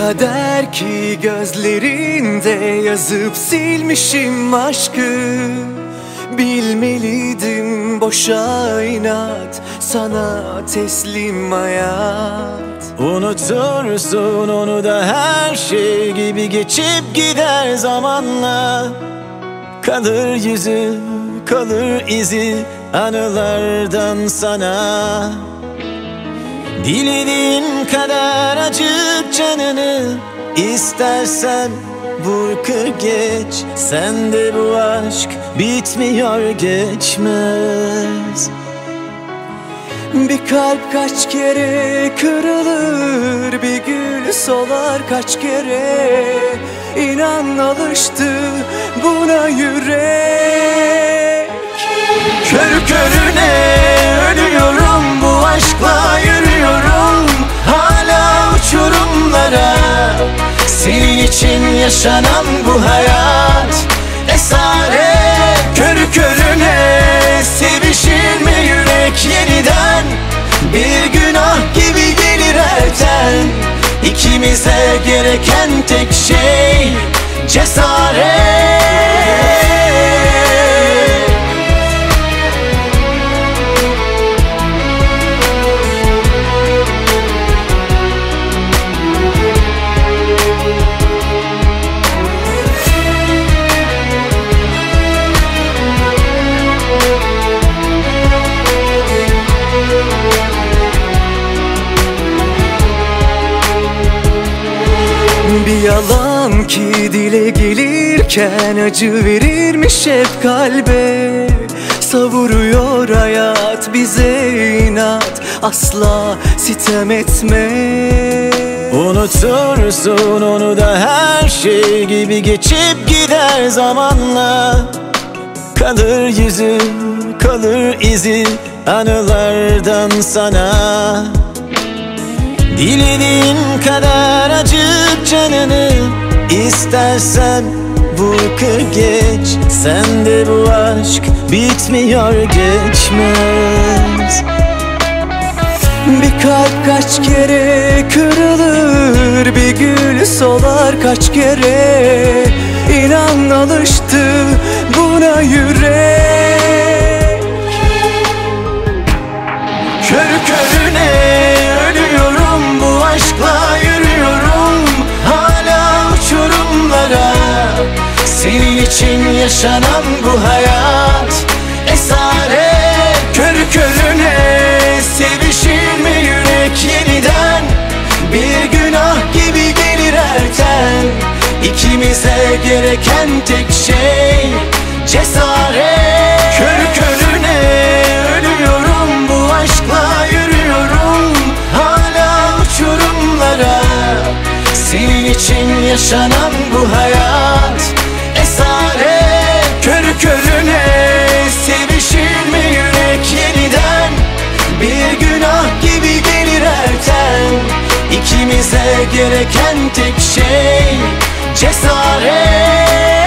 kader ki gözlerinde yazıp silmişim aşkı. Bilmeliydim boşa inat sana teslim hayat. Unutursun onu da her şey gibi geçip gider zamanla. Kalır yüzü, kalır izi anılardan sana Dilediğin kadar acık canını istersen vur kır geç. Sende bu aşk bitmiyor geçmez. Bir kalp kaç kere kırılır Bir gül solar kaç kere. İnan alıştı buna yürek. Körü körüne yaşanan bu hayat Esaret Körü körüne sevişir mi yürek yeniden? Bir günah gibi gelir elten İkimize gereken tek şey cesaret Bir yalan ki dile gelirken acı verirmiş hep kalbe. Savuruyor hayat bize inat asla sitem etme. Unutursun onu da her şey gibi geçip gider zamanla. Kalır yüzü, kalır izi anılardan sana. Dilediğin kadar acık canını istersen vur kır geç. Sende bu aşk bitmiyor geçmez. Bir kalp kaç kere kırılır Bir gül solar kaç kere için yaşanan bu hayat Esaret Körü körüne sevişir mi yürek yeniden? Bir günah gibi gelir erken İkimize gereken tek şey cesaret Körü körüne ölüyorum bu aşkla yürüyorum Hala uçurumlara. Senin için yaşanan bu hayat gereken tek şey cesaret.